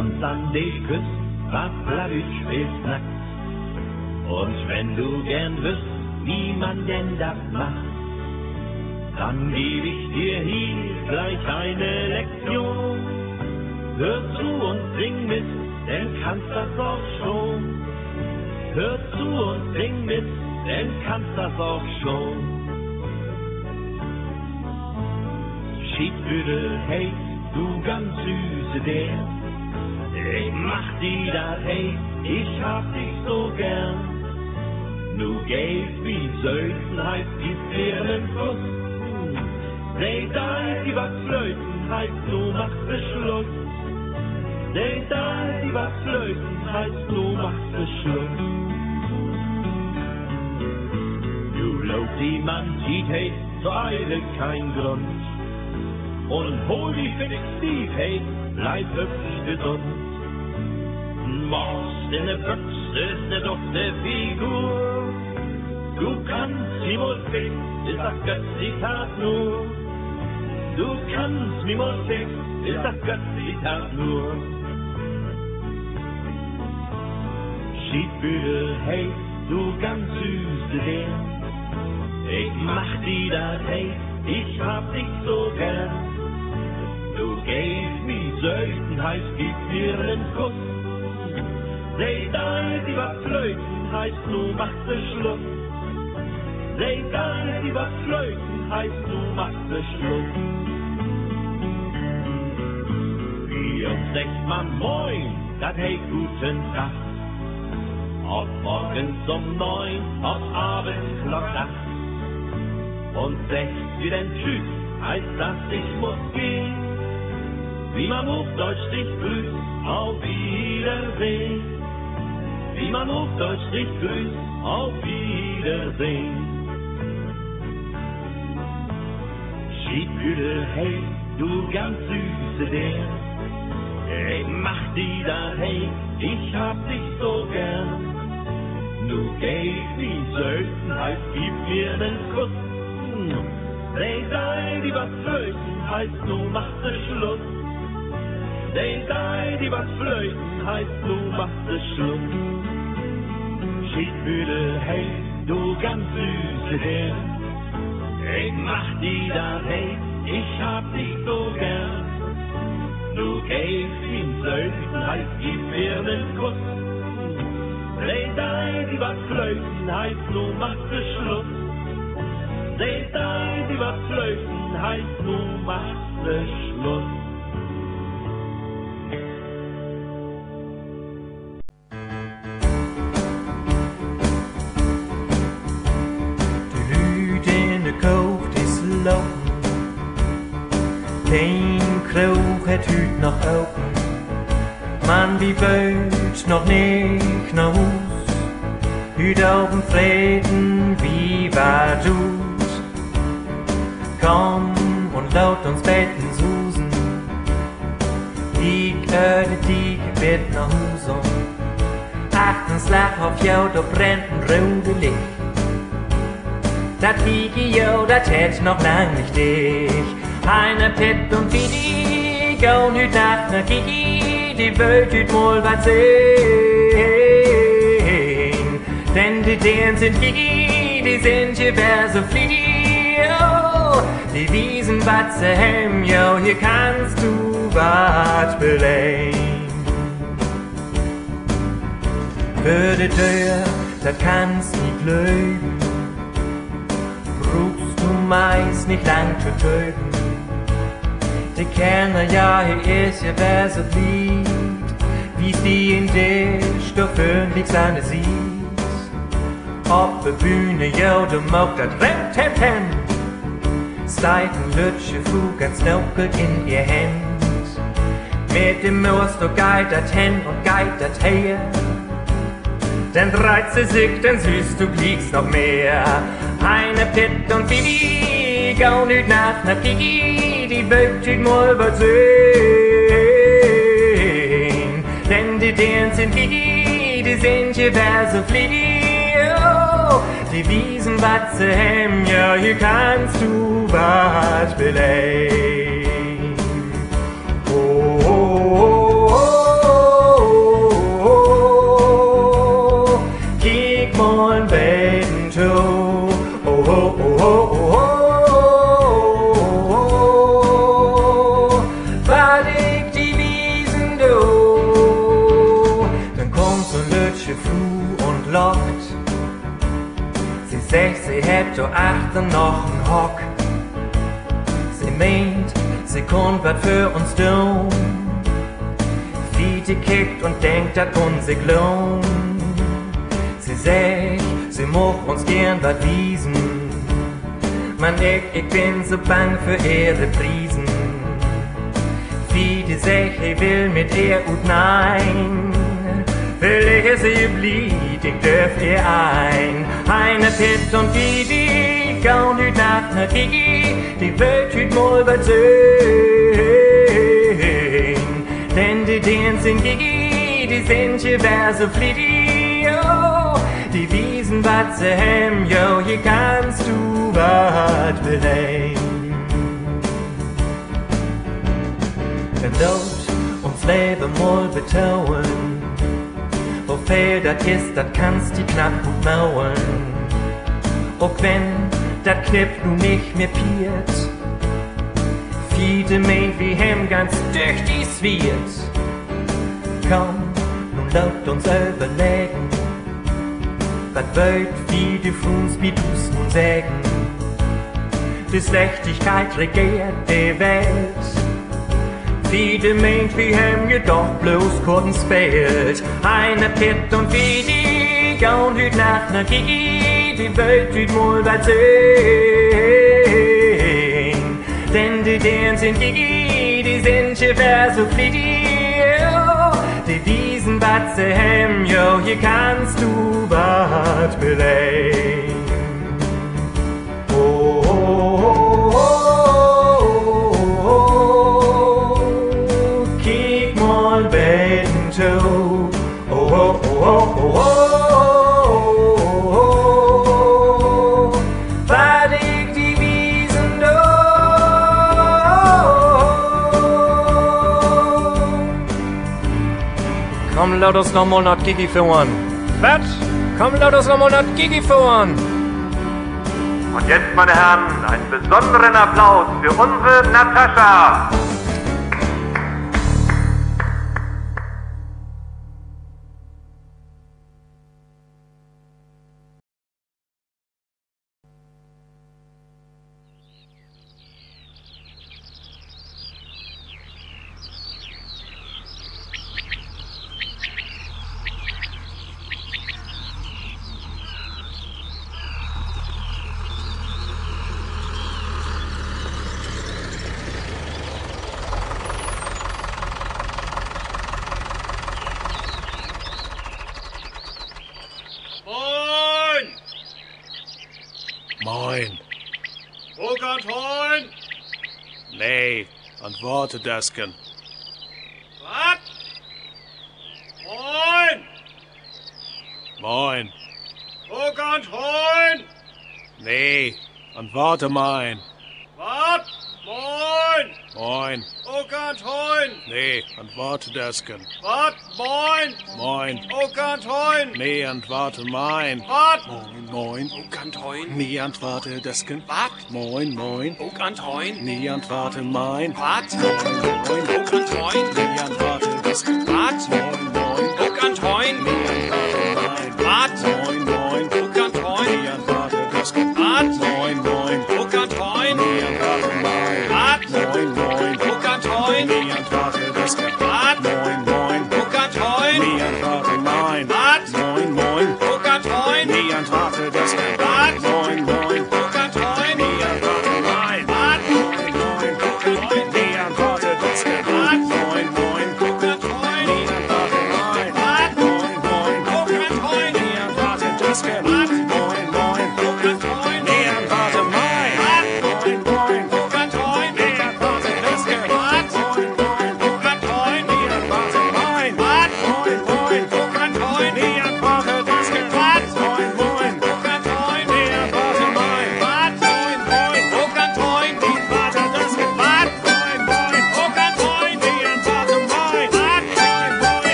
uns an die Küste, was Plavitsch ist nackt. Und wenn du gern wüsst, wie man denn das macht, dann gebe ich dir hier gleich eine Lektion. Hör zu und sing mit, denn kannst das auch schon. Hör zu und sing mit, denn kannst das auch schon. Schiedbüdel, hey, du ganz süße der, ich mach die da, hey, ich hab dich so gern. Nu gehst wie gib dir einen Kuss. Nee, da die was flöten heißt, du machst Beschluss. Nee, da die was flöten heißt, du machst Beschluss. Du laut die man sieht, hey, zur Eile kein Grund. Und hol die fix tief, hey, bleib hübsch der Büchse ist ne dufte Figur. Du wie wohl fix, ist das Götzitat nur. Du wie wohl fix, ist das Götzitat nur. Schiedbügel, hey, du ganz süße der. Ich mach die da, hey, ich hab dich so gern. Gehst wie Seltenheit, gib mir nen Kuss. Seh da, die was flöten heißt, du machst es Schluss. Seh da, die was flöten heißt, du machst es Schluss. Wie uns sagt man Moin, dat hey guten Tag. Ob morgens um neun, ob abends noch acht. Und sechs wie denn Tschüss, heißt das, ich muss gehen. Wie man Hochdeutsch dich grüßt, auf Wiedersehen. Wie man Hochdeutsch dich grüßt, auf Wiedersehen. Schiedbüdel, hey, du ganz süße der. Ich mach die da, hey, ich hab dich so gern. Nu gehst wie Seltenheit, gib mir nen Kuss. Dreh sei, die was flöten heißt, du machst Schluss. Dreh sei, die was flöten heißt, du machst es Schluss. Schiedbüdel, hey, du ganz süße der. Ich mach die da, hey, ich hab dich so gern. Du gehst wie Seltenheit, gib mir nen Kuss. Dreh sei, die was flöten heißt, du machst es Schluss. Seht ein, die was flöten heißt, du machst es Schluss. Buit nog niet naar huis. Huid open vreden wie war doet. Komm und laut uns beten susen. Ik uit de dieke bed naar huis om. Achtens slag auf jou, da brennt ein rode Licht. Dat Video, dat hätt noch lang nicht dich. Eine Pit und Fidi, go nüt nach ne Kiki, die Welt wird mal wat sehen. Denn die Dänen sind wie, die sind hier wer so oh, viel. Die Wiesen batze hem, yo, hier kannst du wat belegen. Für die Tür, dat kannst nicht löben brauchst du meist nicht lang zu töten. Die Kellner, ja, hier ist ja besser so lieb, wie's die in dich, du föhnlich seine siehst. Auf der Bühne, ja, du mogt dat Rent, Hemd, Hemd. Steiten Lütsche Flug ganz nuckelt in ihr Hand. Mit dem du geitert hin und geitert her. Denn reizt sie sich, denn süß, du kriegst noch mehr. Eine Pitt und Bibi, gau nüt nach ner Kiki, die Welt steht mal was Denn die Deren sind Kiki, die sind hier wer so flieh. Oh, die Wiesen watze hem, ja, hier kannst du was belehn. Sie hätte achten noch einen Hock. Sie meint, sie kommt wat für uns tun. Fiete kickt und denkt, dat uns sie lohnt. Sie sagt, sie moch uns gern wat wiesen. Man, ich, ich bin so bang für ihre Priesen. Fiete sagt, ich will mit ihr und nein. Will ich sie blieb, ich dürf ihr ein. Eine Pitt und Fiete, gaun hüt nach ner Gigi, die Welt hüt mal wat sehen. Denn die Dins in Gigi, die sind je wer so flittig, oh. Die Wiesen wat ze hem, yo, hier kannst du wat belegen. Wenn dort uns Leben mal betauen, viel dat ist, dat kannst die knapp gut mauern. Auch wenn dat Knipp nu nicht mehr piert, Fiete meint wie hem ganz tüchtig wird. Komm, nun laut uns überlegen, wat wollt wie die Fuß wie du's nun sägen. Die Schlechtigkeit regiert die Welt. Fiete meint wie hem jedoch bloß kurzen spielt. Eine Pitt und Fiete, gaun hüt nach ner Gigi, die Welt hüt mal wat sehen. Denn die Dins in Gigi, die sind je wer so flittig, oh. Die Wiesen wat ze hem, yo, hier kannst du wat belegen. Oh, oh, oh, oh, Komm, laut uns noch mal nach Gigi fahren. Was? Komm, laut uns noch mal nach Gigi fahren. Und jetzt, meine Herren, einen besonderen Applaus für unsere Natascha. Antworte Desken. Was? Moin! Moin. Hogarthorn! Nee, antworte mein. Was? Moin! Moin. Hogarthorn! Nee, antworte Desken. Was? Moin! Moin. Hogarthorn! Nee, antworte mein. Was? Moin, moin. Okantoin. Nee, antworte Desken. Wat? Moin, moin. Okantoin. Nee, antworte mein. Wat? Moin, Okantoin. Nee, antworte Desken. Wat? Moin, moin.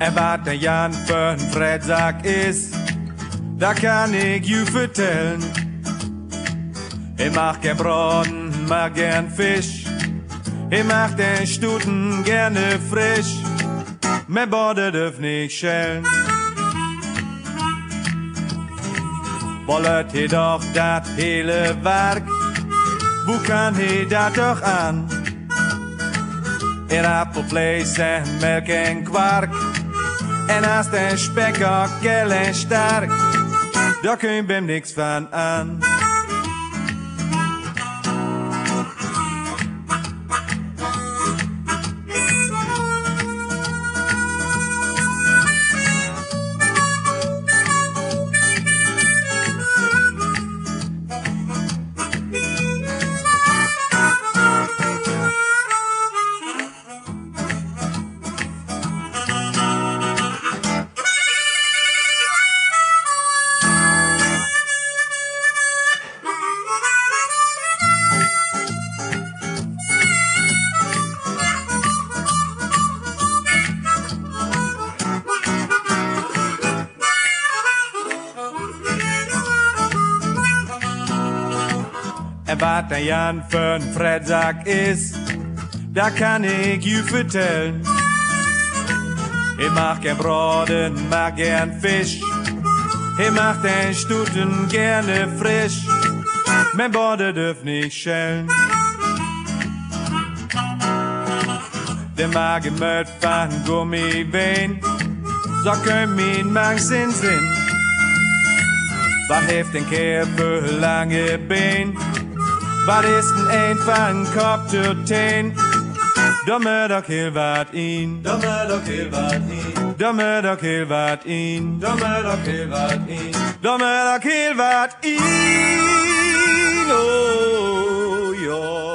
Er wat der Jan fürn Fred sag is Da kann ik ju vertellen. I mach gern Brot, mag gern Fisch. I mach den Stuten gerne frisch. Me bode dürf nich schellen. Wollet he doch dat hele Werk? Wo kann he da doch an? In hat vor Fleiß en Melk en Quark. En als de spek ook gel en sterk. Daar kun je hem niks van aan. Der Jan für ein Freitag ist, da kann ich you vertellen. Ich mach gern Braten, mag gern Fisch. Ich mach den Stuten gerne frisch. Mein Borde dürft nicht schellen. Der Magen mit van Gummiveen, so könnt min Magen sin Sinn. Was heeft een keer voor lange been? Wat is een een van kop tot teen? Da moet ook heel wat in. Da moet ook heel wat in. Da moet ook heel wat in. Da moet ook heel wat in. Da moet ook heel wat in. Oh, ja.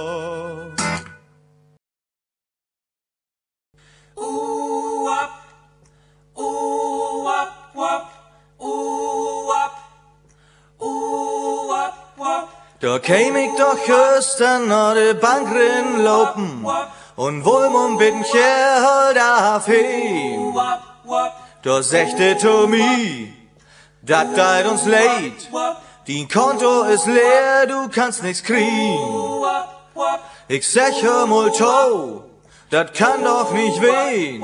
Da käm ich doch gestern nach der Bank lopen und wohl mum bitten halt auf hin. Da sagte Tommy, dat deit uns leid, dein Konto ist leer, du kannst nix kriegen. Ich hör mal to, dat kann doch nicht wehen.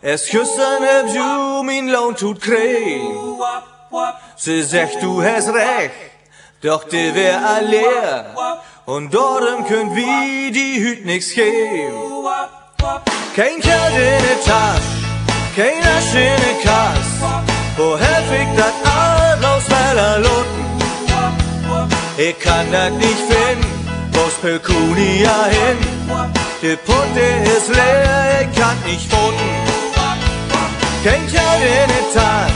Es küssen hab du mein Lohn tut kriegen. Sie sagt, du hast recht, doch die wär alleer. Und darum könnt wie die Hüt nix geben. Kein Geld in der Tasche, kein Asch in der Kass. Woher fick dat all bloß weil er loten? Ich kann dat nicht finden, wo's Pecunia hin? Die Putte ist leer, ich kann nicht voten. Kein Geld in der Tasche,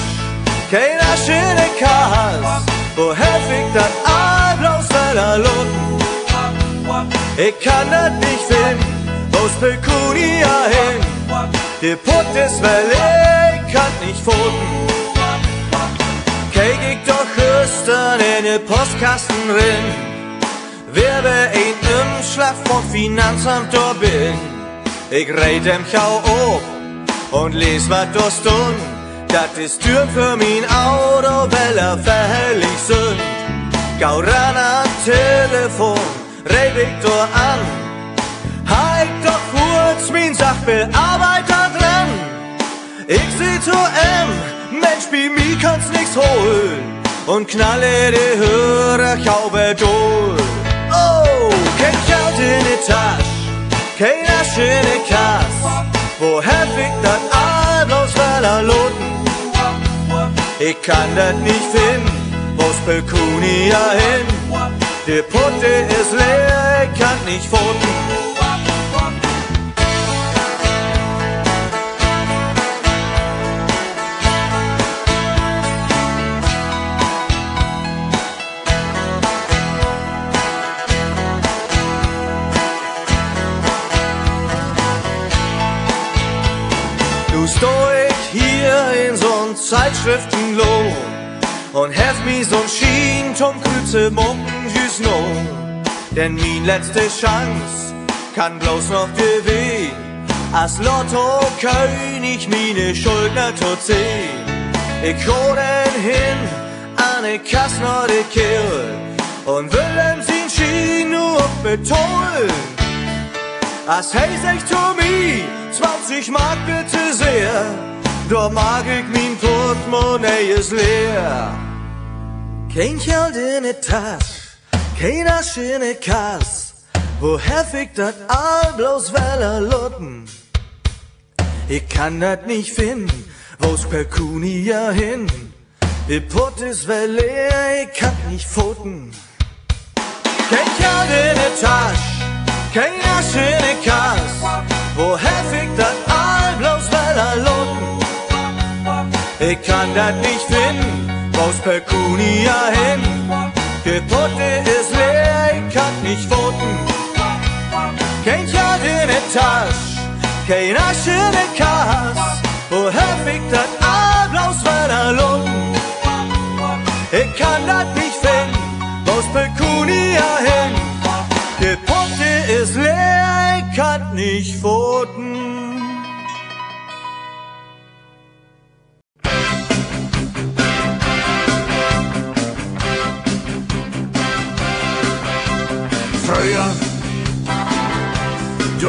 kein Asch in der Kass. Woher fick dat all bloß weil er loten? Ich kann das nicht finden, wo's Pecunia hin? Die Put ist weil ich kann nicht foten. Kijk ik doch gestern in de postkasten rin. Wer bei ein im Schlaf vom Finanzamt da bin. Ich reit dem Chau ob und les wat da stund. Dat ist Tür für mein Auto, weil er verhellig sind. Gau ran am Telefon, ich da an. Halt doch kurz mein Sachbearbeiter dran. Ich seh zu M, Mensch, bei mir kannst nix holen. Und knalle die Hörer kaube durch. Oh, kein Geld in die Tasche, kein Asch in die Kass. Woher fickt das all bloß weil er loten? Ich kann das nicht finden, wo's Pecunia hin? Die Putte ist leer, ich kann nicht foten. Zeitschriftenloh und hef mi so'n Schien zum Krüze mucken jüs no. Denn min letzte Chance kann bloß noch gewehen. Als Lotto König meine Schuldner tot sehen. Ich hol den hin an die Kassner de Kill und will ihm sin Schien nur betonen. Als hey sich to mi, 20 Mark bitte sehr, doch mag ich mein Portemonnaie ist leer. Kein Geld in der Tasch, kein Asch in der Kass, wo ich dat all bloß Weller lutten? Ich kann dat nicht finden, wo's Pecunia hin? Die Put ist well leer, ich kann nicht foten. Kein Geld in der Tasch, kein Asch in der Kass, wo ich dat all bloß Weller lutten? Ich kann dat nicht finden, wo's Pecunia hin? Die Putte ist leer, ich kann nicht foten. Kein Geld in der Tasch, kein Asch in der Kass, wo dat all bloß Weller lutten? Ich kann dat nicht finden, wo's Pecunia hin? Die Putte ist leer, ich kann nicht foten.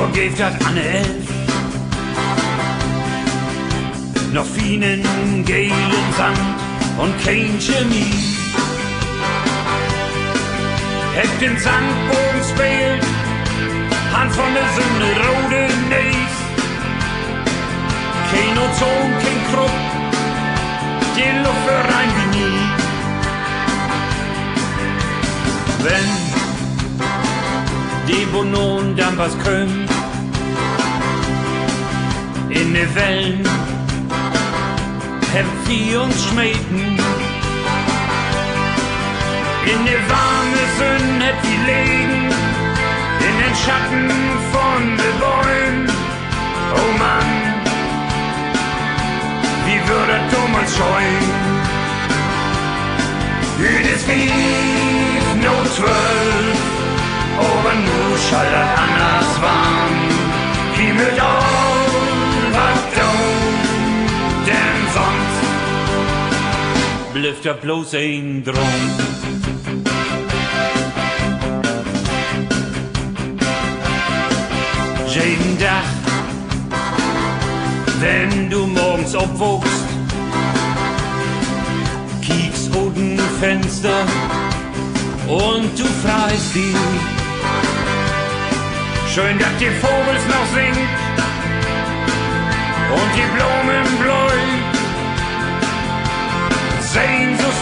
Du gebt das an elf. Noch feinen gelen Sand und kein Chemie. Hätt den Sandbogen spielt, Hand von der Sonne rote Näs. Kein Ozon, kein Krupp, die Luft rein wie nie. Wenn die wo nun dann was könnt. In de Wellen haben wir uns schmähten. In de warme Sonne hat wir legen, in den Schatten von de Bäumen. Oh Mann, wie würde damals scheuen? Is wie no zwölf. Aber nu schall das anders warm. Hier mit blifft er bloß ein Drum. Jeden Tag, wenn du morgens aufwuchst, kiekst unten Fenster und du freust dich. Schön, dass die Vogels noch singt und die Blumen bläu.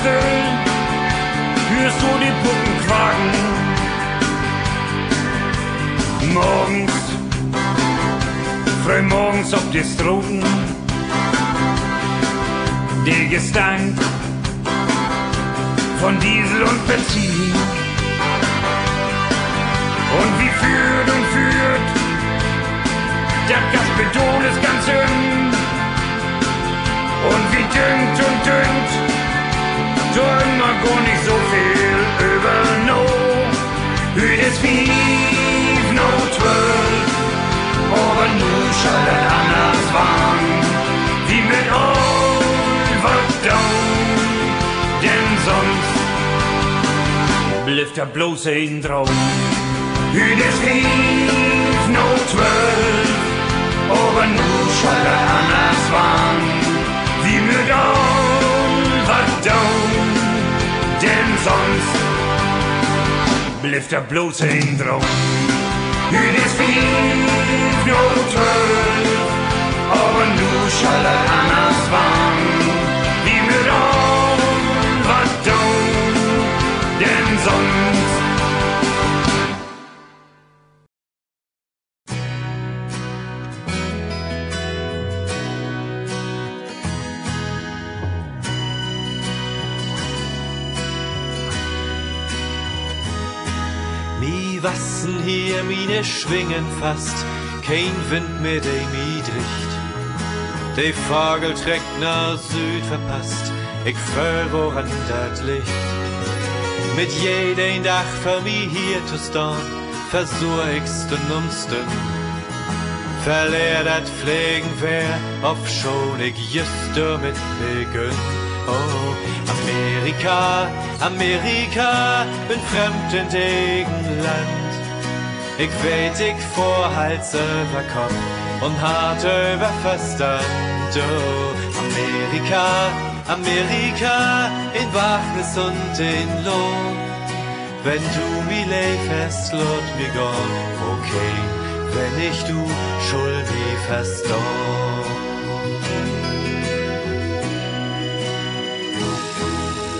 Sehen so still, hörst du die Puppen quaken. Morgens, früh morgens auf die Stroten, der Gestank von Diesel und Benzin. Und wie führt und führt, das Gaspedol ist ganz dünn. Und wie düngt und düngt, so immer gar nicht so viel über no. Hüt es fief, no zwölf, aber nu schall das anders warm, wie mit Overdown, denn sonst blifft er bloß ein Traum. Hüt es fief, no zwölf, aber nu schall das anders warm, wie mit Overdown, sonst blifft er bloß ein Traum. Hüt es fief, no zwölf, aber nu schall das anders warm, wie mit Overdown, denn sonst Wassen hier mine Schwingen fast, kein Wind mehr de mi dricht. De Vogel trägt nach Süd verpasst, ich fühl woran dat Licht. Mit jeden Tag für mi hier zu stehen, versuch ich's den umsten. verleer dat Pflegen wär, auf schon ich just damit beginn. Oh, Amerika, Amerika, bin fremd in Land. Ich weet, ich vorhals über Kopf und hart über Verstand. Amerika, Amerika, in Wachnis und in Lohn. Wenn du mi fest, lot mi gone, okay, wenn ich du schuld mi verstorben.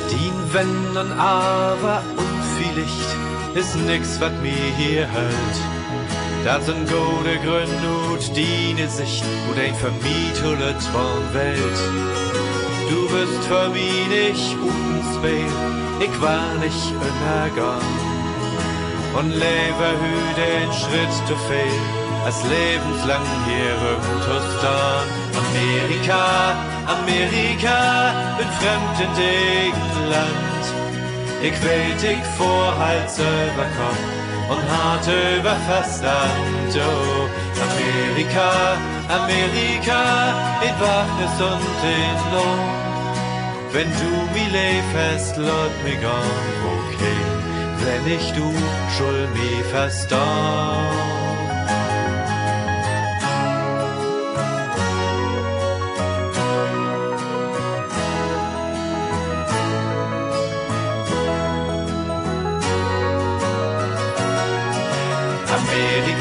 Dien Wenn und Aber und viel Licht ist nix, wat mir hier hält. Das sind gute Gründe und die Sicht und ein vermietet von Welt. Du bist für mich nicht unspät, ich war nicht untergang. Und lebe hü den Schritt zu viel, als lebenslang hier im Tostan. Amerika, Amerika, bin fremd in dem Land. Ich weet, ich vorhals über Kopf und hart über Verstand. Oh, Amerika, Amerika, in Wachnis und in Lohn. Wenn du mi fest, lot mi gone, okay, wenn ich du schuld mi verstorben.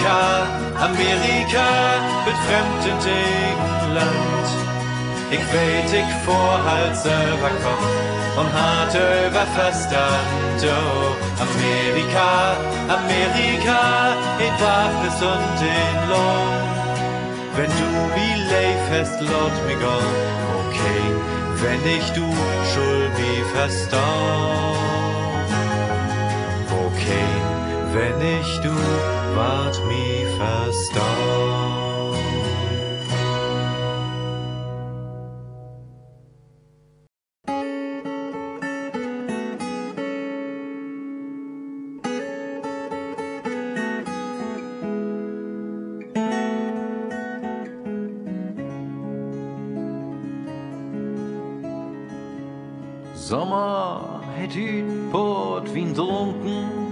Amerika, Amerika, mit fremd in Land. Ich weet, ich vorhals über Kopf und hart über Verstand. Oh, Amerika, Amerika, in Wachnis und in Lohn. Wenn du wie fest, lot mi gone, okay, wenn ich du schuld mi verstorben. Okay, wenn ich du wart mi verstorben. Sommer het u Portwien trunken. Gläunig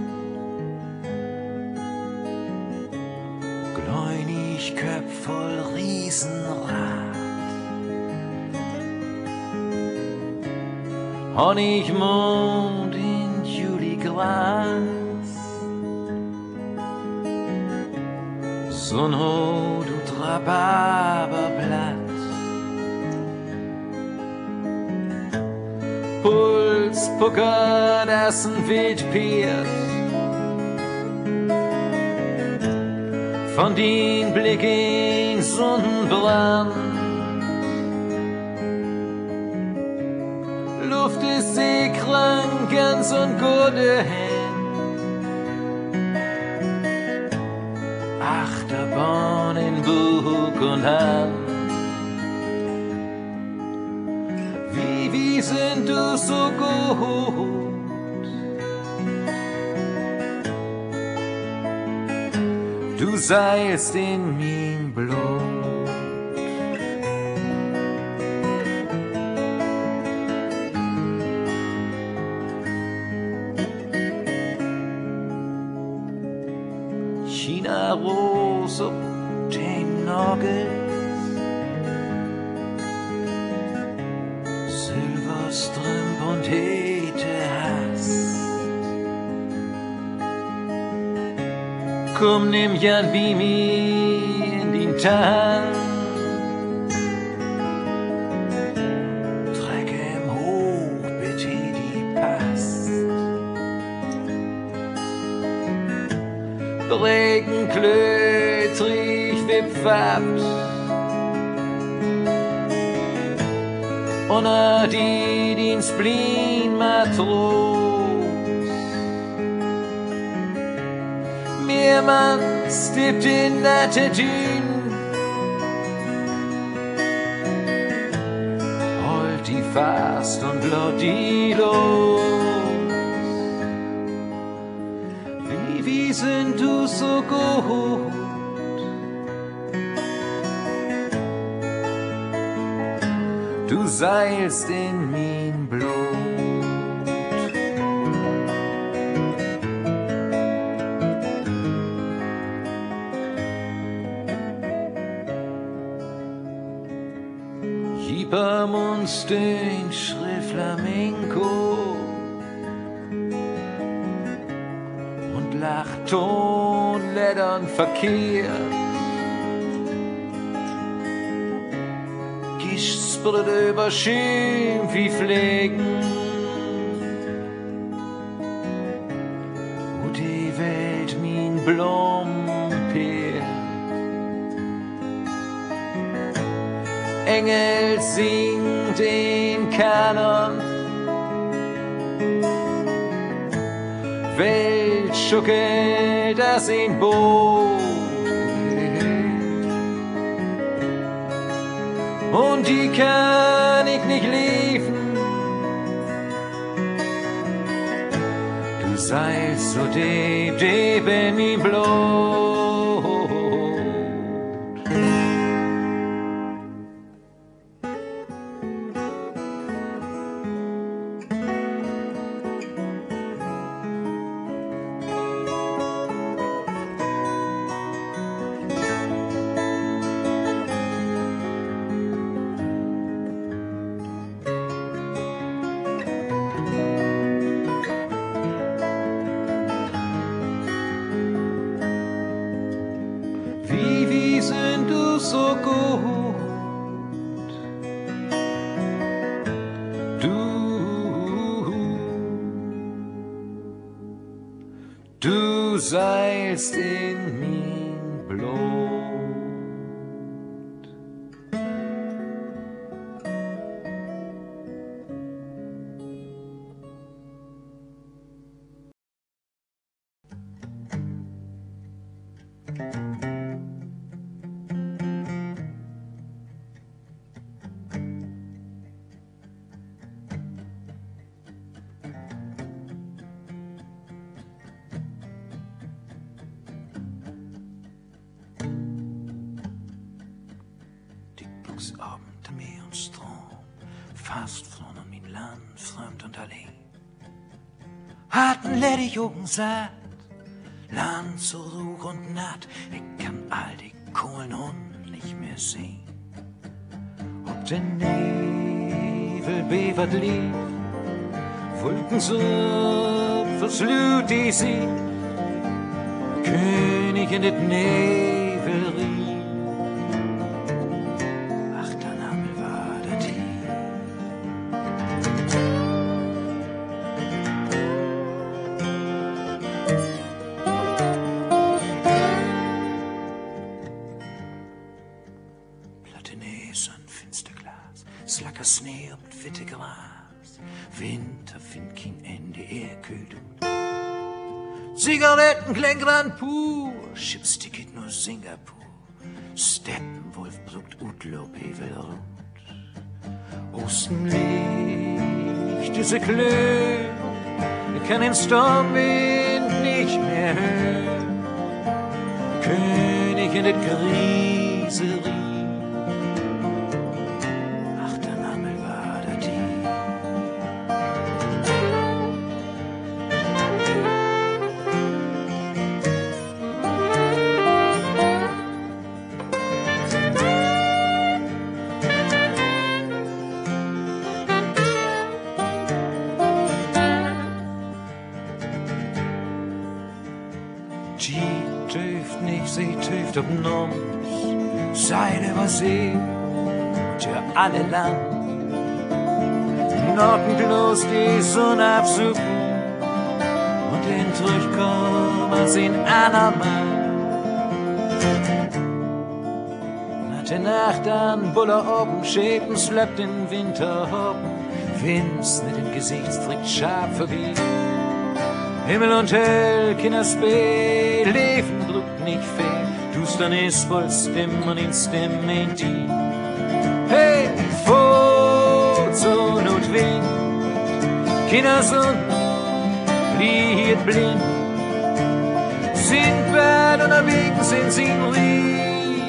Honigmond in Juliglas. Sonnenhut und Rhabarberblatt. Puls puckert, Essen Wildpiert. Von den Blick in Sonnenbrand. Ganz und gute Hand. Achterbahn in Bug und Hand. Wie, wie sind du so gut? Du seilst in mein Under die din spleen matros Mir man stippt in Attitüden Holt die fast und laut die los Wie, wie sind du so gut? Seilst in mein Blut. Jipam und Schrift Flamenco und lacht Ton, Lettern verkehrt. Gispert über wie Pflegen. Und die Welt min Blompeer. Engel singt den Kanon. Welt schuckelt das in Boot. Die kann ich nicht liefen. Du seist so deep, deep in mein Blut. So gut? Du, du seilst in mein satt, Land so ruhig und natt, ich kann all die Kohlen und nicht mehr sehen. Ob der Nebel bevert lief, Wolken so verslut die sie, König in det Nebel Singapur. Steppenwolf brugt Utlob Hevelrot. Osten liegt diese Klö, kann den Sturmwind nicht mehr hören. König in det Griserie. Alle Land. Norden bloß die Sonne absuchen und den einer Mann. Nach der Nacht an Buller oben, Schäpen slöppt den Winter hoppen. Wind's nicht im Gesicht, trägt scharf vorbei. Himmel und Höll, Kinderspiel, Leben druckt nicht fehl. Dustern ist voll Stimmen in Stimmen in die. Kina sun blind. Sind Sin unterwegs, sind sie sin ring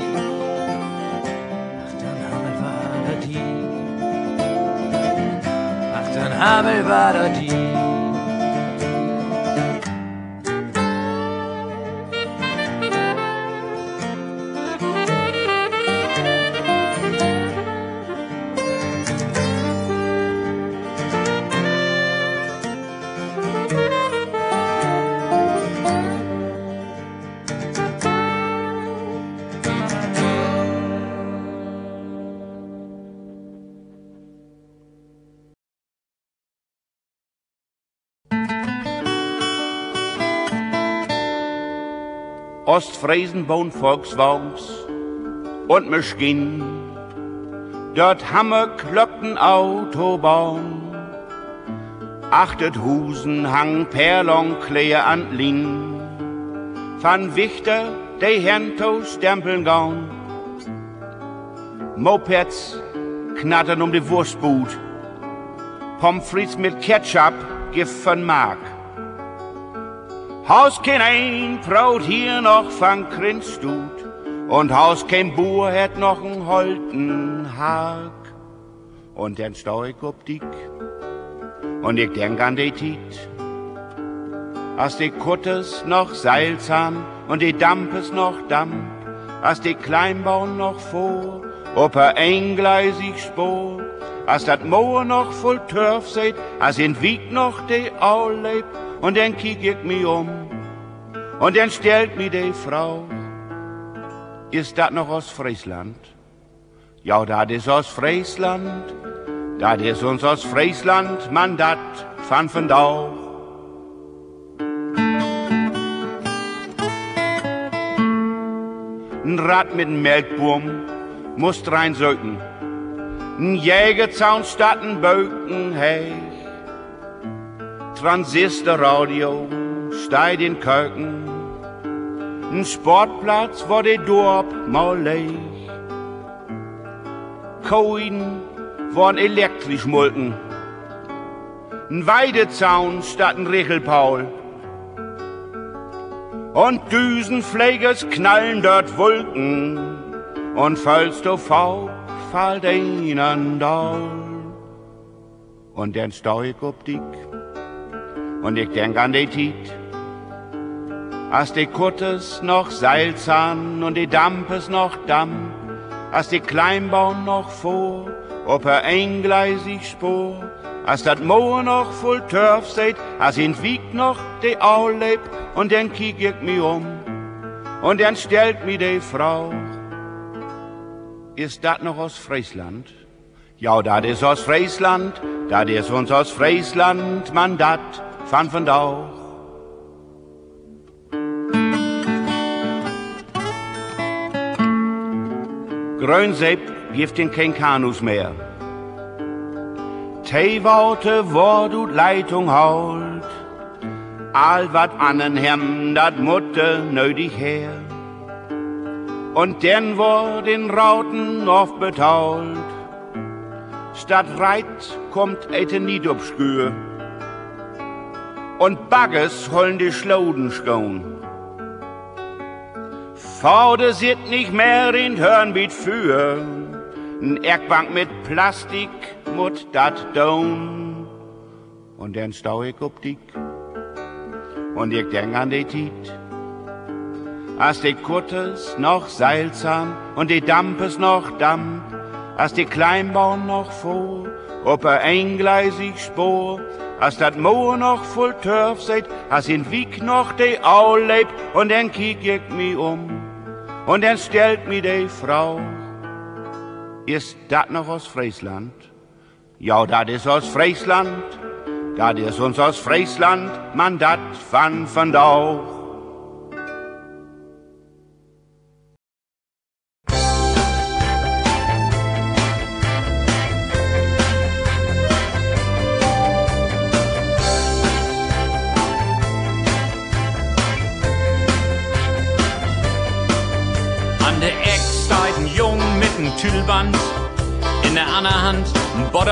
Ach, den Himmel war da die. Ach, den Himmel war da die. Ostfriesen bauen Volkswagens und Maschinen. Dort hammer kloppen Autobahn. Achtet Husen hang Perlonkleer an Lin. Van Wichter, de Hento stempeln gaun. Mopeds knattern um de Wurstbut. Pommes frites mit Ketchup, Gift von Mark. Haus kein ein Braut hier noch van Grinstut und Haus kein Buhr het noch en holten Hag. Und stau ich ob dick. Und ich denk an de Tiet. As die Kuttes noch seilsam und die Dampes noch Damp, as die Kleinbauen noch vor, ob er eingleisig Spur, as dat Moor noch voll Turf seht, as in Wieg noch de Au lebt, und dann kiek ich mi um und dann stellt mi die Frau, ist dat noch aus Friesland? Ja, dat is aus Friesland, dat is uns aus Friesland, man dat van von Dauch. Ein Rad mit einem Melkburm musst reinsöken, ein Jägerzaun statt ein Böken, hey. Transistorradio, steigt in Köken, ein Sportplatz, wo de Dorp mal leich. Koin worden elektrisch mulken, ein Weidezaun statt ein Richelpaul. Und Düsenpflegers knallen dort Wolken, und fällst du faul, fallt einen Daul. Und stau ich ob dick, und ich denk an die Tiet. As die Kuttes noch Seilzahn und die Dampes noch Dampf, as die Kleinbauen noch vor, ob er eingleisig spur, as dat Moor noch voll Turf seht, as in Wieg noch de Au und dann kiek ich mi um, und dann stellt mi de Frau, ist dat noch aus Friesland? Ja, dat is aus Friesland, dat is uns aus Friesland, man dat van von Dauch. Grönsepp gibt ihn kein Kanus mehr. Teeworte, wo du Leitung haut, all wat annen hem, dat mutte nötig her. Und denn wo den Rauten oft betault, statt Reit kommt ete Niedobschgür. Und Bagges hollen die Schloden schoen. Vorde sit nicht mehr in Hörnbiet für, n Erkbank mit Plastik mut dat down. Und dann stau ich ob dick, und ich denk an die Tiet. As die Kuttes noch seilsam und die Dampes noch Damp, as die Kleinbauen noch vor, ob er eingleisig spur, as dat Moor noch voll Turf seid, as in Wieg noch de Au lebt, und dann kiek ich mi um, und dann stellt mi de Frau, ist dat noch aus Friesland? Ja, dat is aus Friesland, dat is uns aus Friesland, man dat van van Dauch.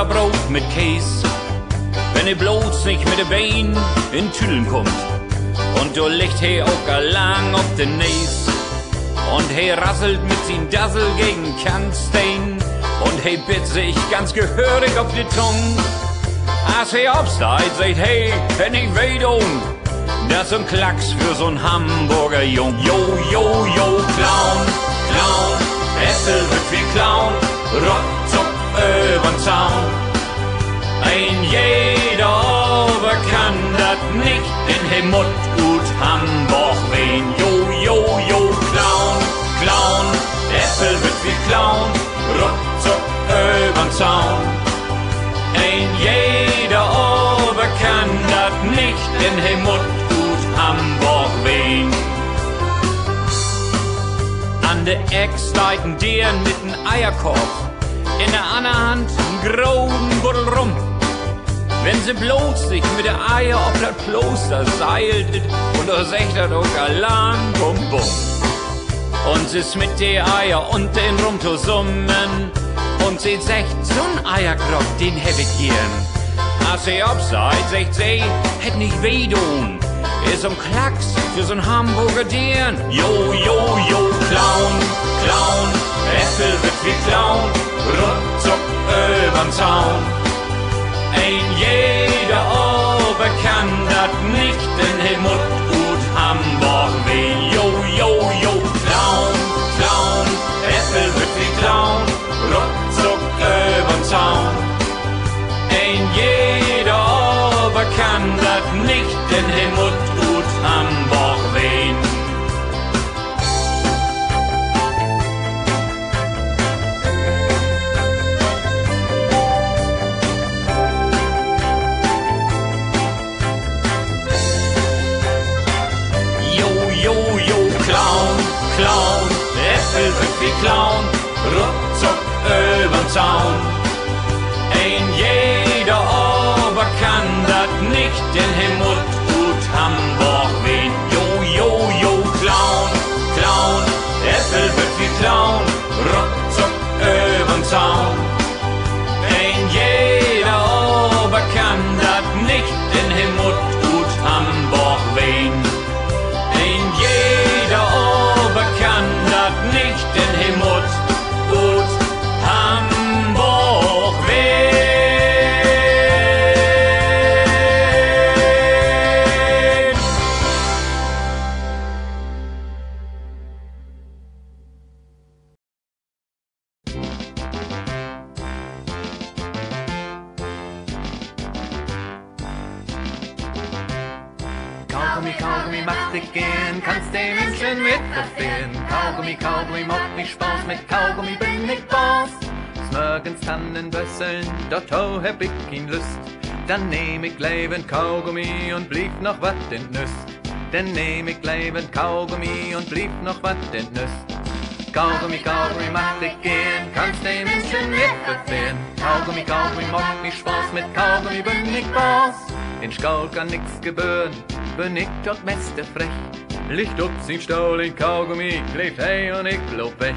Ein Butterbrot mit Käse. Wenn er bloß nicht mit den Beinen in Tüdeln kommt, und du liegt he auch lang auf den Näs. Und he rasselt mit sin Dassel gegen Kantstein, und he bitt sich ganz gehörig auf die Tung. Als er absteigt, sagt, hey, wenn ich weh tun, das ist ein Klacks für so'n Hamburger Jung. Yo, yo, yo, Clown, Clown, Äpfel wird wie Clown, ruckzuck übern Zaun. Ein jeder kann das nicht in Hemut gut Hamburg wehen. Yo, yo, yo, Clown, Clown, Äpfel wird wie Clown, ruckzuck übern Zaun. Ein jeder kann das nicht in Hemut gut Hamburg wehen. An der Eck steigt ein Deer mit einem Eierkorb, in der anderen Hand ein großen Buddel rum. Wenn sie bloß sich mit der Eier auf das Kloster seilt und da sagt er doch Alarm, bum bum. Und sie ist mit der Eier und den Rum zusammen und sie sagt, so'n Eierkrog, den hab ich gern. Als sie abseid, sagt sie, hätt nicht weh tun. Ist um Klacks für so'n Hamburger Dirn. Yo, yo, yo, Clown, Clown, Äpfel wird wie Clown, ruckzuck übern Zaun. Ein jeder aber kann dat nicht in Himmel gut Clown, ruckzuck übern Zaun. Ein jeder aber kann dat nicht in Himmel Dann nehm ich lebend Kaugummi und blieb noch wat in Nüst. Dann nehm ich lebend Kaugummi und blieb noch wat in Nüst. Kaugummi, Kaugummi macht dich gern, kannst den Menschen mit verstehen. Kaugummi, Kaugummi macht mich Spaß, mit Kaugummi bin ich Boss. In Skaul kann nix gebühren, bin ich dort meste frech. Licht up sin Staul in Kaugummi, klebt hey und ich blob weg.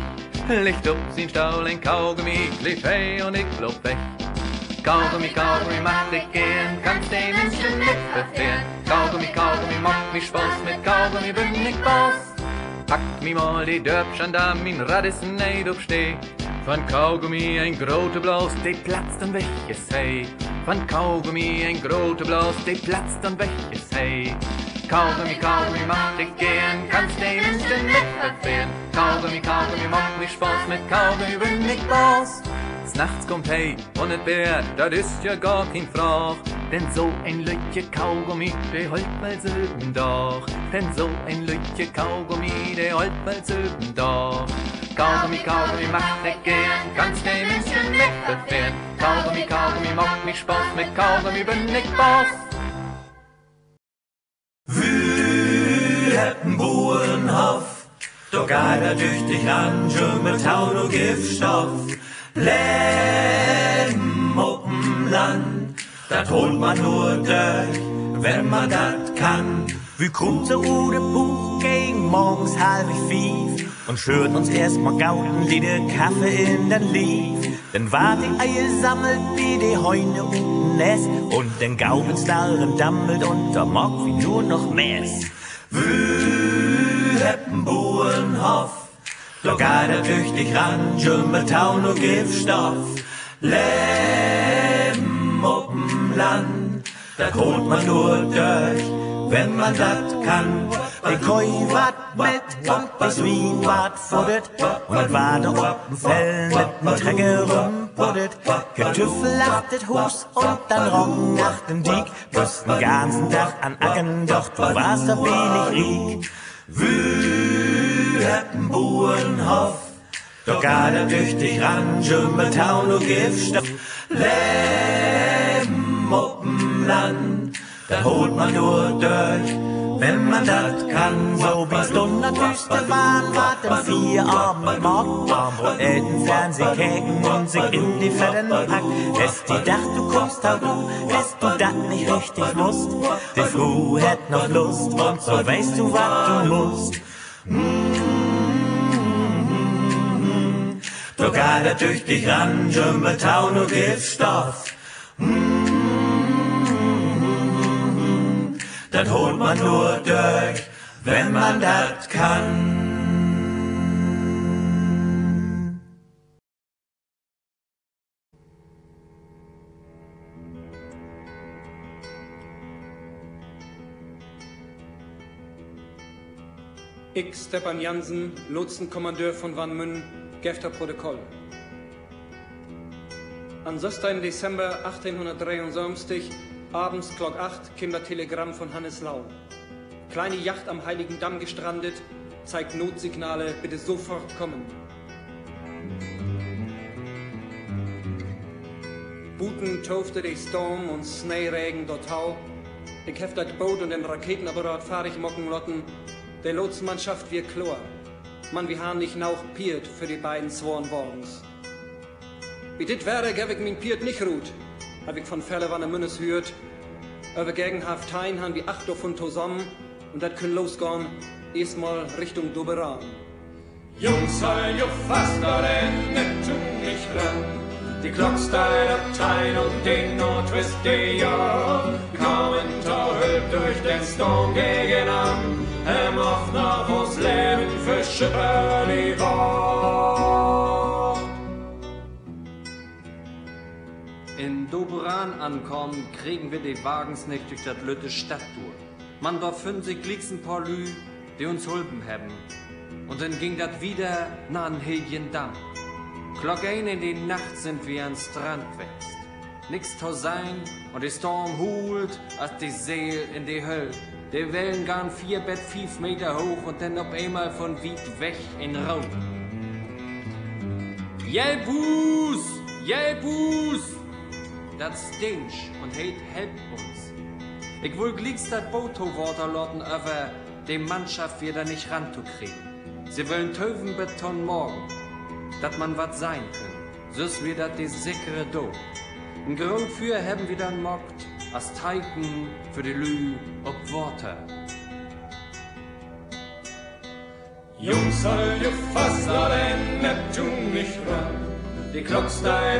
Licht up sin Staul in Kaugummi, klebt hey und ich blob weg. Kaugummi, Kaugummi macht dich gern, kannst den Menschen mit verstehen. Kaugummi, Kaugummi macht mich Spaß, mit Kaugummi bin ich Boss. Packt mi mal die Dörbchen da, min Rad ist nicht aufsteh. Von Kaugummi ein grote Blaus, die platzt und weg ist hey. Von Kaugummi ein grote Blaus, die platzt und weg ist hey. Kaugummi, Kaugummi macht dich gern, kannst den Menschen mit verfehlen. Kaugummi, Kaugummi macht mich Spaß, mit Kaugummi bin ich Boss. Nachts kommt hey und et Bär, dat ist ja gar kein Frach. Denn so ein Lütje Kaugummi, der holt mal selben doch. Denn so ein Lütje Kaugummi, der holt mal selben doch. Kaugummi, Kaugummi macht dich gern, kannst den Menschen mit verfehlen. Kaugummi, Kaugummi macht mich Spaß, mit Kaugummi bin ich Boss. Wüheppen Buhenhof, da geht er durch dich an, schon mit Taun und Giftstoff. Leben op'm Land, dat holt man nur durch, wenn man dat kann. Wir kommen zu Ude Buch gegen morgens halb fief und schürt uns erstmal gauten Lieder Kaffee in den Lief. Dann war die Eier sammelt wie die Heune unten Nest und den Gaubenstarren dammelt und da mag wie nur noch mehr. Wüheppen Buhenhof, da durch dich ran, Schummeltaun und Giftstoff. Leben op'm Land, das holt man nur durch, wenn man das kann. Die Koi wat mit und die Swin wat fuddet und das Wade ob'n Fell mit dem Träger rumpuddet. Getüffel achtet Hus und dann Rong nach dem Diek. Bist den ganzen Tag an Acken, doch du warst doch wenig riek. Wü, hätten Burenhof. Doch gerade tüchtig ran, Jumbe Town und Giftstoff. Leben op'm Land, da holt man nur durch, wenn man das kann. So wie Stunden Wüste waren, warten vier Abend morgen. Armbrot, Elten, Fernseh, Käken und sich in die Fellen packt. Es die dacht, du kommst du, bis du das nicht richtig wusst. Die Frau hätt noch Lust und so weißt du, was du musst. Du gerade tüchtig ran, Jumbe Town und Giftstoff. Das holt man nur durch, wenn man das kann. Ich, Stefan Jansen, Lotsenkommandeur von Van Gefter Protokoll. Am 6. Dezember 1873, abends Glock 8, kam das Telegramm von Hannes Lau. Kleine Yacht am Heiligen Damm gestrandet, zeigt Notsignale, bitte sofort kommen. Buten tofte die Storm und Schneeregen dort hau. Ich heft das Boot und den Raketenapparat fahrig mocken lotten. Der Lotsmannschaft wir Chlor. Man, wir haben nicht nauch Piert für die beiden Zworen Morgens. Wie dit wäre, gäb ich min Piert nicht ruht. Hab ich von Fälle wann der Münnes hört. Über gegen Haftein haben wir acht von zusammen und dat können losgehen, erstmal Richtung Doberan. Jungs, seid ihr fast da nicht tun mich ran. Die Glock steigt ab Tein und den Nordwest der Jahr. Kommen Torhüb durch den Sturm gegen an. Hem auf nach Leben Schipper die. In Doberan ankommen, kriegen wir die Wagens nicht durch das Lütte Stadt durch. Man da finden sich glicks ein paar Lü, die uns hulpen haben. Und dann ging das wieder nach an Hilgendamm. Glock ein in die Nacht sind wir an Strand wächst. Nix to sein und die Storm holt, als die Seel in die Höll. Die Wellen gehen vier Bett fünf Meter hoch und dann auf einmal von weit weg in Rauch. Jelbus! Jelbus! Das stinkt und heit helpt uns. Ich will glicks dat Boot Water lotten, aber die Mannschaft wieder nicht ranzukriegen. Sie wollen Töven Beton morgen, dat man wat sein können. So ist wieder die sichere Do. Ein Grund für haben wir dann mockt, als Teiken für die Lü ob Worte. Jungs, seid ihr fast da nicht ran. Die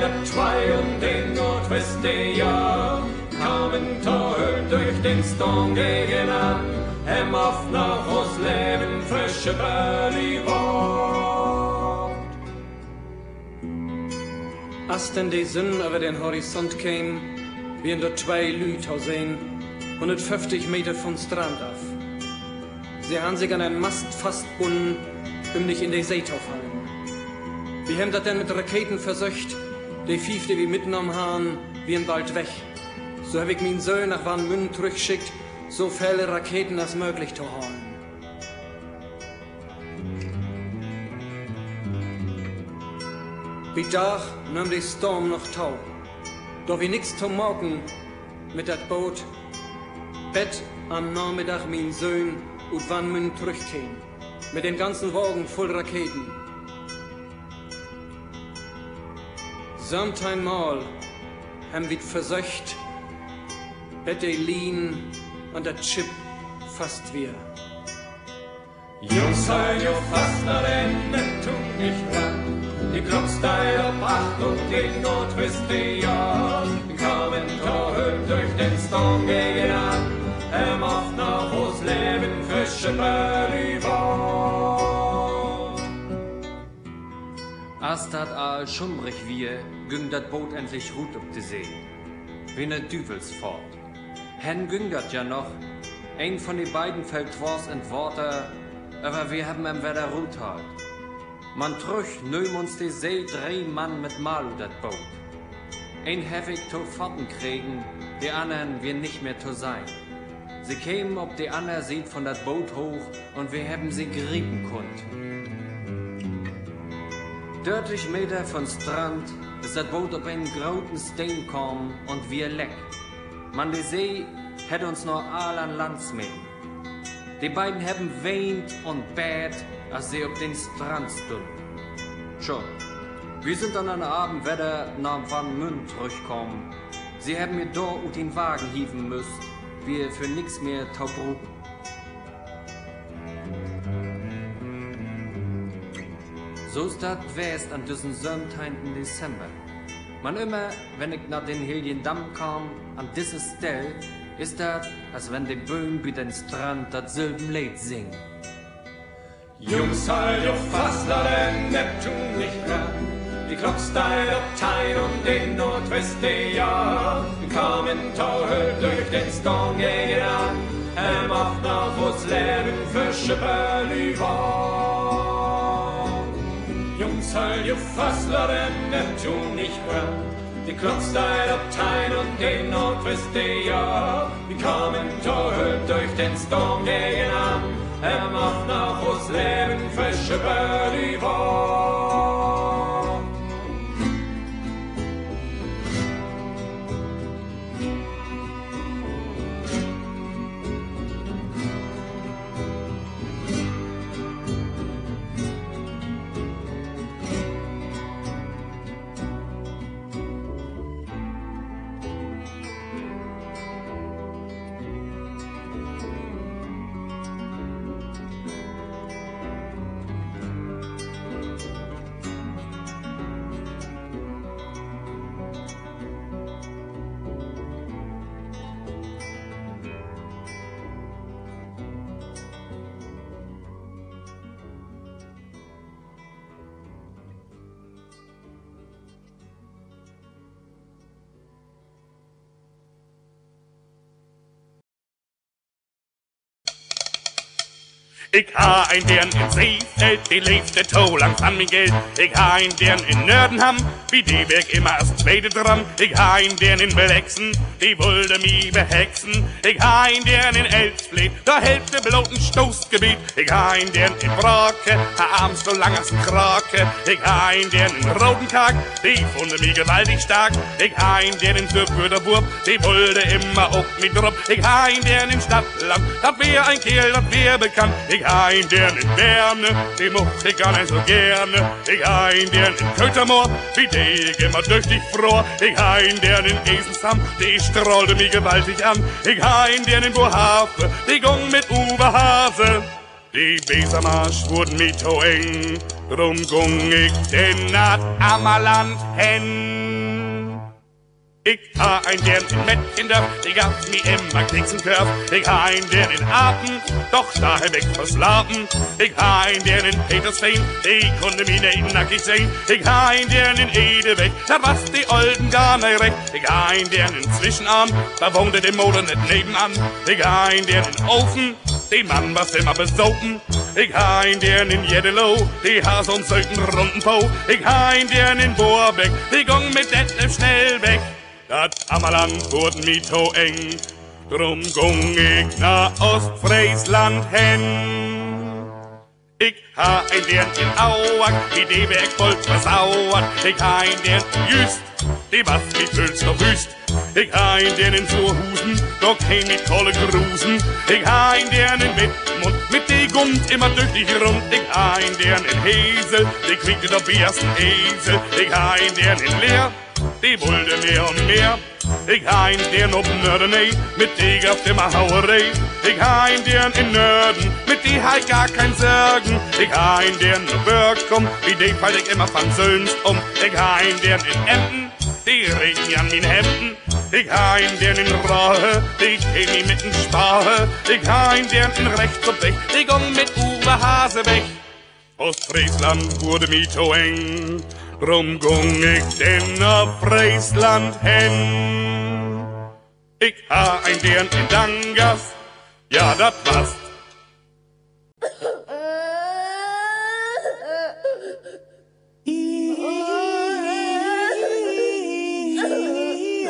ab zwei und den Nordwest der Jahr. Kamen Torhüb durch den Storm gegen an. Hem auf nach uns Leben frische Berli Als denn die Sonne über den Horizont kam, werden dort zwei Lütau sehen, 150 Meter vom Strand auf. Sie haben sich an einen Mast fastbunden, um nicht in die See zu fallen. Wir haben das dann mit Raketen versöcht, die Fief, wir mitgenommen haben, werden bald weg. So habe ich meinen Sohn nach Van Münn zurückgeschickt, so viele Raketen als möglich zu holen. Wie Tag nahm der Sturm noch Tau. Doch wie nix zu morgen mit dat Boot, Bett am Nachmittag mein Sohn und wann mün zurückkämen. Mit den ganzen Wagen voll Raketen. Samt einmal haben wir versöcht, Bett Lin und dat Chip fast wir. Jungs, seid ihr fast da nicht tun mich ran. Die Glock steigt ab acht und den Nordwest der Jahr. Kamen Torhüb durch den Storm gegen an. Hem auf nach uns Leben die Wahr. Als dat all schummrig wir, ging dat Boot endlich gut auf die See. wie ne Düvelsfort. Hen güngert ja noch. Ein von den beiden fällt in Worte, aber wir haben ihm wieder Ruth halt. Man trüch nehm uns die See drei Mann mit Malu dat Boot. Ein heftig to Fotten kriegen, die anderen wir nicht mehr zu sein. Sie kämen ob die andere Seite von dat Boot hoch und wir haben sie grieben kund. 30 Meter von Strand ist das Boot auf einen großen Stein kommen und wir leck. Man, die See hätte uns noch all an Land smähen. Die beiden haben weint und bät, als sie auf den Strand stunden. Schon. Wir sind dann am Abend wieder nach Van Münd zurückgekommen. Sie haben mir da auf den Wagen hieven müssen, wir für nix mehr taubrucken. So ist das West an diesem Sonntag im Dezember. Man immer, wenn ich nach den Hiljendamm kam, an diese Stelle, ist das, als wenn die Böen bei den Strand das Silbenlied singen. Jungs, halt auf Fassler, den Neptun nicht mehr. Die Klocksteil auf Tein und den Nordwest Jahr. Wir kamen Tauhöhl durch den Storm gegen an. Er macht auf uns Leben für Schipperli. Jungs, halt auf Fassler, den Neptun nicht mehr. Die Klocksteil auf Tein und den Nordwest Jahr. Wir kamen Tauhöhl durch den Storm gegen an. Er macht nach uns Leben für Schipperli Ik ha ein dern in Seefeld, die leefde to lang van mijn geld. Ik ha ein dern in Nördenham, wie die weg immer als zweite dran. Ik ha ein dern in Belexen, die wollte mi behexen. Ik ha ein dern in Elfsfleet, da helft de bloten Stoßgebiet. Ik ha ein dern in Brake, ha abends so lang als ein Krake. Ik ha ein dern in Rodenkag, die funde mi gewaltig stark. Ik ha ein dern in Türkwürderburg, die wollte immer ob mit drop. Ik ha ein dern in Stadtland, dat wär ein Kerl, dat wär bekannt. Ich ein dern in Berne, die mocht ich gar nicht so gerne. Ich ein dern in Kötermoor, wie ich immer durch dich fror. Ich ein dern in Esensam, die strollte mich gewaltig an. Ich ein dern in Bohave, die gong mit Uwe Hase. Die Besermarsch wurden mir to eng, drum gung ich den Naht Ammerland hen. Ich ha ein dern in Mettkinder, die gab mi immer Knicks im Körf. Ich ha ein dern in Apen, doch daher weg verslapen. Ich ha ein dern in Petersfein, die konnte mi nicht nackig sehen. Ich ha ein dern in Edebeck, da was die Olden gar nicht recht. Ich ha ein dern in Zwischenarm, da wohnte der Motor nicht nebenan. Ich ha ein dern in Ofen, die Mann was immer besopen. Ich ha ein dern in Jeddelo, die ha so'n solchen runden Po. Ich ha ein dern in Boerbeck, die gong mit Detlef schnell weg. Dat Ammerland wurd mi to eng, drum gung ich na Ostfriesland hen. Ich ha ein dern in Auag, die die Berg voll versauert. Ich ha ein dern in Jüst, die was mit noch wüst. Ich ha ein dern in Surhusen, doch kein mit tolle Grusen. Ich ha ein dern in Wittmund, mit die Gund immer durch dich rund. Ich ha ein dern in Hesel, die quickte doch wie erst ein Esel. Ich ha ein dern in Leer, die wollte mehr und mehr. Ich ha ein dern ob Nördenei, mit die gab's immer Hauerei. Ich ha ein dern in Nörden, mit die halt gar kein Sorgen. Ich ha ein dern in Birkum, wie die fall ich immer von Sölnst um. Ich ha ein dern in Emden, die regen an min Hemden. Ich ha ein dern in Rahe, die kenn ich mit n Spahe. Ich ha ein dern in Rechts und Weg, die gong mit Uwe Hase weg. Ostfriesland wurde mi to eng, drum gung ich denn nach Friesland hen. Ich ha ein Dirn in Dangas, ja, das passt.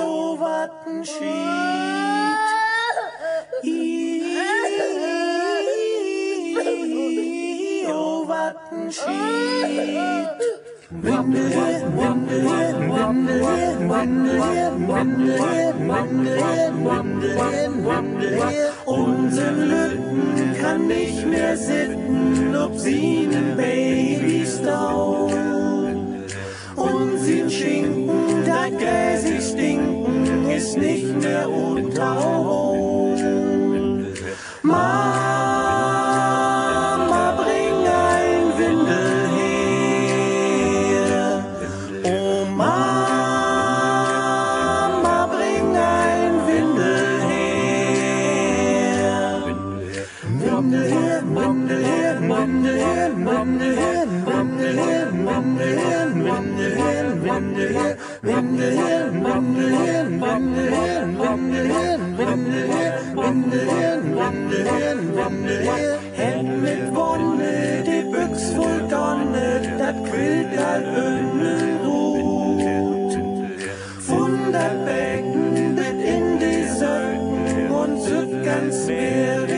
Oh, een schiet. Oh, wat een schiet. Unsere Lütten kann nicht mehr sitten, ob sie nen Babys dauern. Und sie Schinken, da gräsig stinken, ist nicht mehr unterholen. En met wonde, die buks vol donne, in ganz Meer.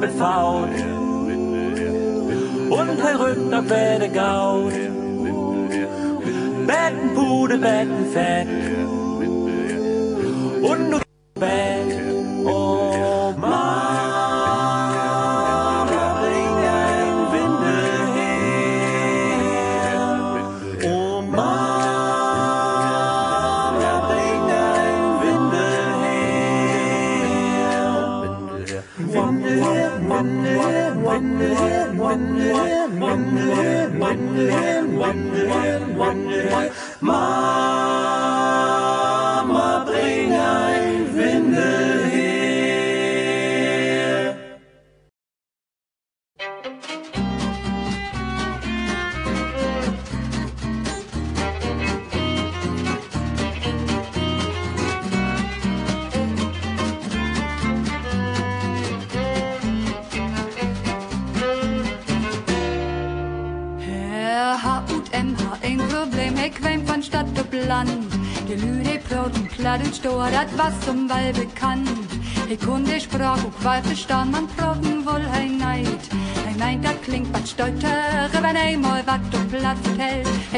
Land. Und ein Rücken auf gaut. Bettenbude, Bettenfett.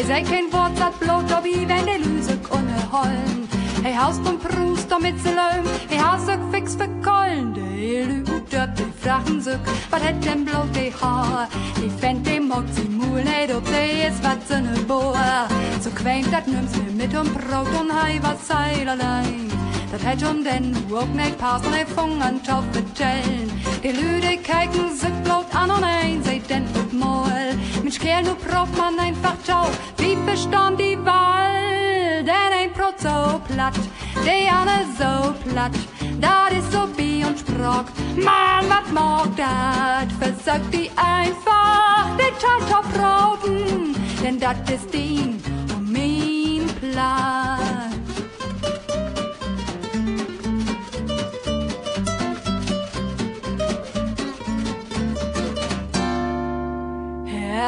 Säg geen woord dat bloot op i wenn de Lüse kunne hollen. Hij haust om proest om met ze leum, hij haast fix für Kollen. Die Lüge, die vragen zoek, was het denn bloß die haar? Die vent die mokt die moeilijkheid op, die is wat zijn boer. Zo kwijnt dat nums mir mit und brood, und hei, was zeil allein. Dat het om den Rookneck paas an ei fungern toffe Tellen. Die Lüde keiken sit blot an und ein, seit den op Moll. Mit Kerl du prop man einfach tau, wie bestand die Wahl? Denn ein Prot so platt, de Anne so platt, dat is so bi und sprock. Man, wat mag dat? Versagt die einfach, de Tante auf Rauten, denn dat is din und mein Plan.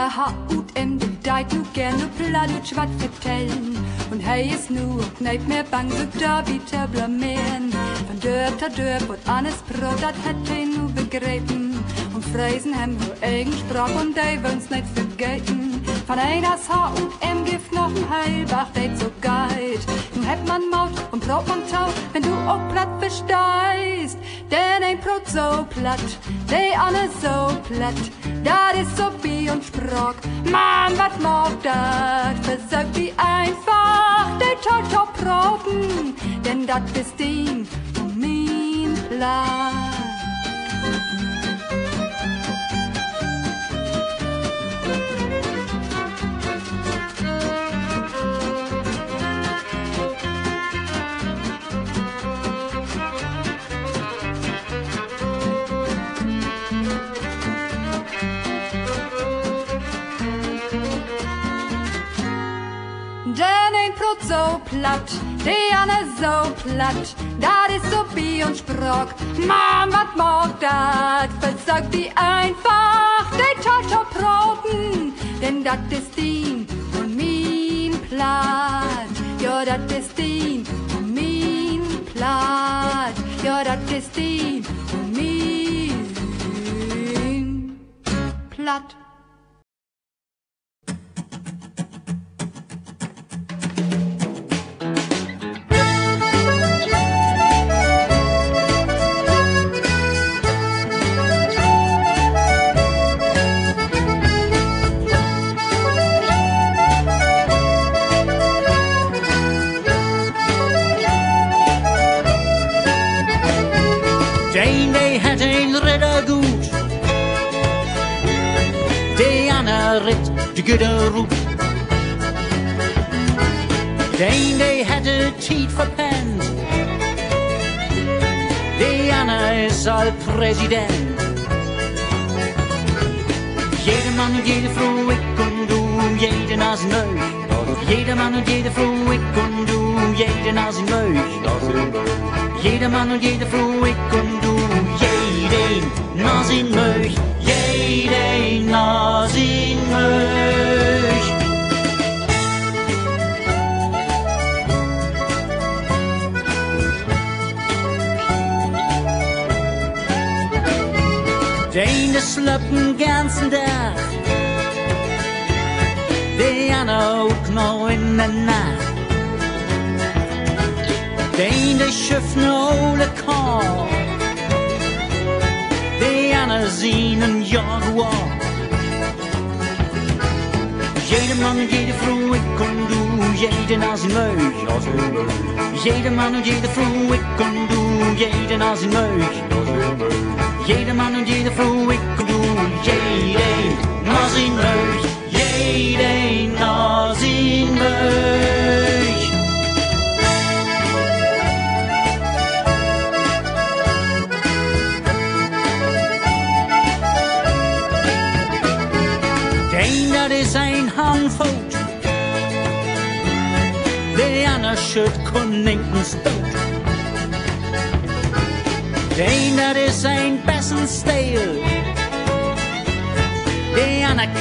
H-U-M, du deit, du gerne pladuch wat vertellen. Und hij is nu ook mehr bang, bang, da daar te blameren. Van deur tot deur wordt alles brood, dat het nur begreifen. Und Freisen hem hun eigen sprach und hij wil nicht vergeten. Von einers Haar und em Gift noch ein Heilbach, det so geit. Nu hätt man Maut und Brot und Tau, wenn du auch platt versteist. Denn ein Brot so platt, de Anne so platt, dat is so bi und Sprock. Mann, wat mag dat? Versagt wie einfach, de Toto Broten, denn dat bist din und mein Plan. Brot so platt, die Anne so platt, dat is so bi und Sprock. Mann, wat mag dat? Versagt die einfach, de Toto Broten, denn dat ist din und mein Platt. Ja, dat ist din und mein Platt. Ja, dat ist din und mein Platt. Jane, they had a cheat for pens. Diana is al president. Jede man en jede vrouw, ik kon doen, jede naar zijn neus. Jede man en jede vrouw, ik kon doen, jede naar zijn neus. Jede man en jede vrouw, ik kon doen, jede naar zijn neus. Jede naar zijn neus. De ene slaapt een ganse dag. De ander ook nog in de nacht. De ene schuft een oude kar. De ander zien een jaguar. Jede man en jede vrouw, ik kon doen, jede naar zijn neus. Jede man en jede vrouw, ik kon doen, jede naar zijn neus. Jede man en jede vrouw, ik kon doen, jede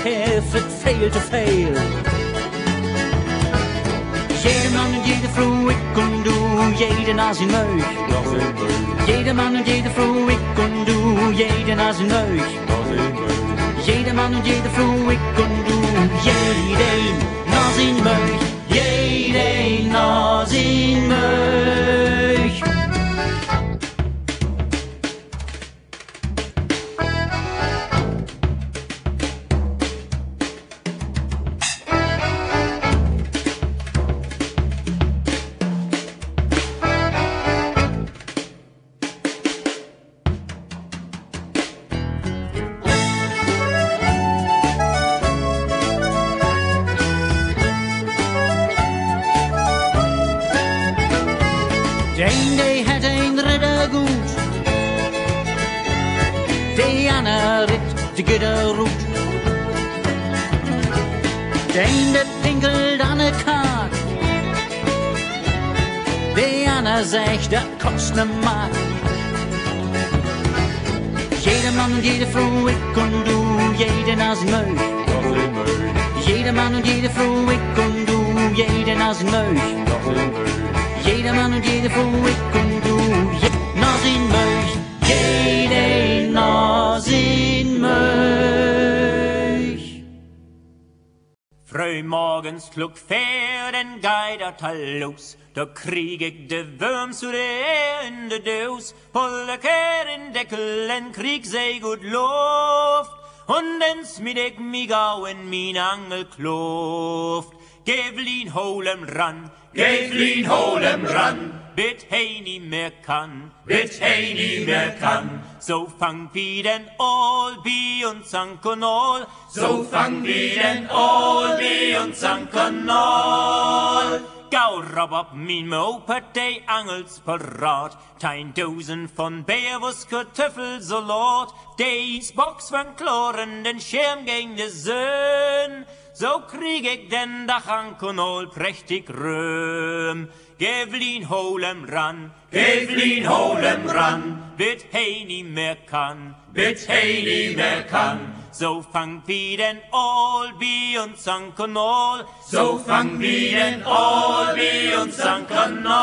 Veel te veel. Jede man en jede vrouw, ik kon doen, jede naar zijn neus. Jede man en jede vrouw, ik kon doen, jede naar zijn neus. Jede man en jede vrouw, ik kon doen, jede naar zijn neus. Jede naar zijn neus. Morgens klug Pferden geidert los. Da krieg ich de Würm zu der in de Dös, pulle in Deckel en krieg sei gut Luft. Und smid ich mich auch in min Angelkluft. Gevlin holem ran, Gevlin holem ran, bit hei nie mehr kann, bit hei nie mehr kann. So fang wie den Olbi und Sankonol, so fang wie den Olbi und Sankonol. Gau rob op min moped, de angels parat. Tein dozen von Beerwurst, Kartoffelsalat. Dees Box van Kloren, den Schirm gegen de Söhn. So krieg ich den Dachankonol prächtig röm. Gevlin holem ran, Gevlin holem ran, bit hei nie mehr kann, bit hei nie mehr kann. So fang wie den Olbi und Sankonol, so fang wie den Olbi und Sankonol.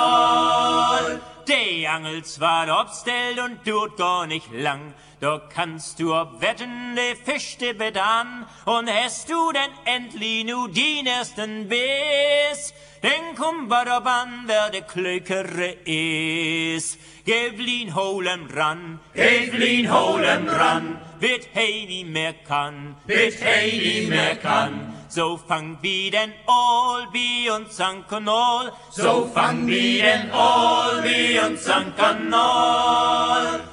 De Angels war obstellt und tut gar nicht lang. Da kannst du ob wetten, de fischte bet an. Und hast du denn endlich nu den ersten Biss? Den kummer ob an, wer de klökere is. Gevlin holem ran, Gevlin holem ran, wird hei nie mehr kann, wird hei nie mehr kann. So fang wie den Olbi und Sankonol, so fang wie den Olbi und Sankonol.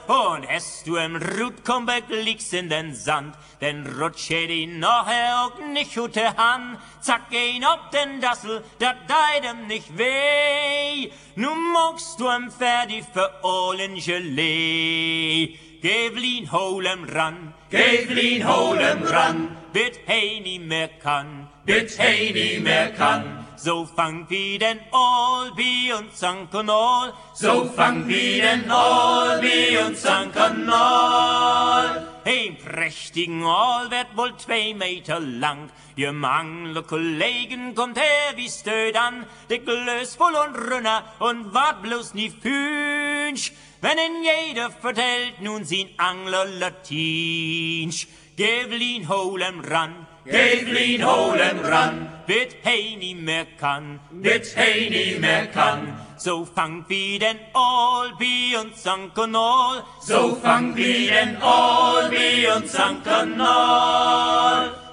Und hast du im Rutkombeck liegst in den Sand, denn rutsche die nachher auch nicht gute Hand, zack ihn ob den Dassel, dat deidem nicht weh. Nu magst du am Ferdi für Ohlen Gelee. Gevlin holem ran, Gevlin holem ran, bit hei nie mehr kann, bit hei nie mehr kann. So fang wie den Olbi und Sankonol, so fang wie den Olbi und Sankonol. Ein prächtigen All wird wohl zwei Meter lang. Ihr Mangler Kollegen kommt her wie stöd an, de Glös voll und runter und wart bloß nie fünsch. Wenn in jeder vertellt nun sin Angler Latinsch. Gevlin holem ran, Gevlin holem ran, bit hei nie mehr kann, bit hei nie mehr kann. So fang wie den Olbi und Sankonol, so fang wie den Olbi und Sankonol.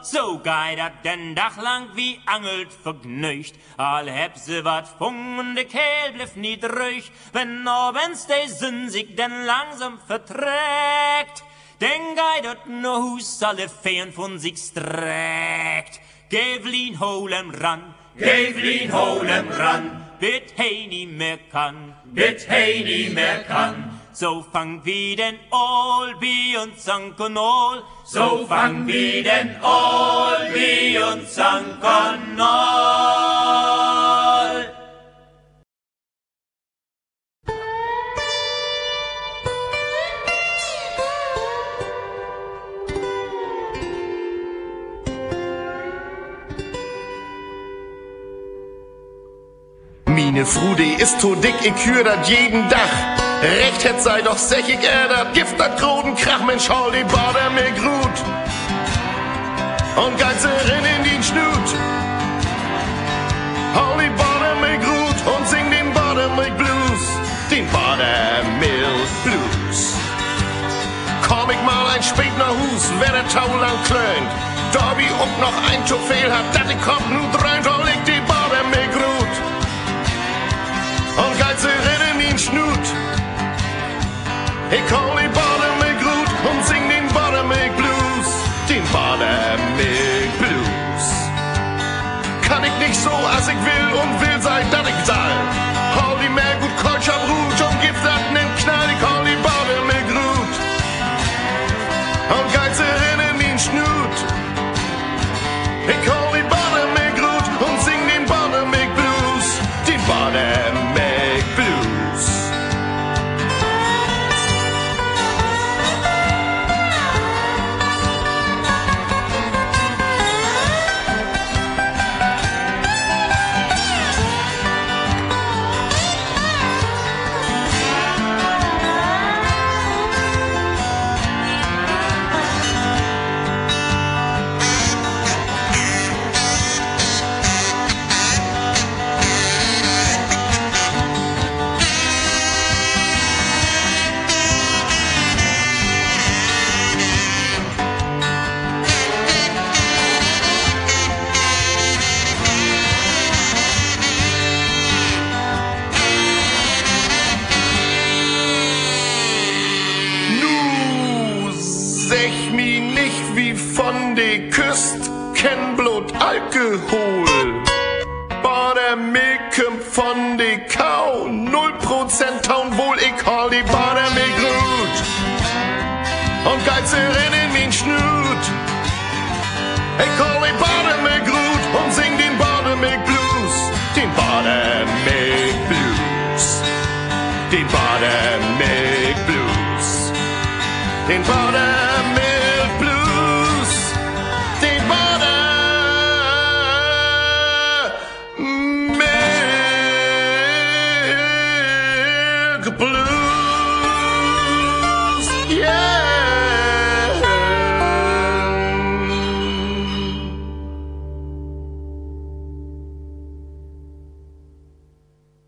So geidert den Dach lang wie angelt vergnügt, all heb se wat fung und de Kehl bliff nie drüch, wenn abends de Sinn sich denn langsam verträgt. Den geidert no Hus alle Feen von sich streckt. Gevlin holem ran, Gevlin holem ran, bit hei nie mehr kann, bit hei nie mehr kann. So fang wie den Olbi und Sankonol, so fang wie den Olbi und Sankonol. Mine Frude ist to dick, ich hör dat jeden Dach. Recht hätt sei doch sechig er dat Gift dat groden Krach, Mensch, hol die Bader mir grut. Und Geizerin in den Schnut. Hol die Bader mir grut und sing den Bader mir Blues. Den Bader Milk Blues. Komm ich mal ein spät Hus, wer der Tau lang klönt. Darby und noch ein zu viel hat, dat ich komm nu drein, hol ich Und Geizerin in den Schnut. Ich hol die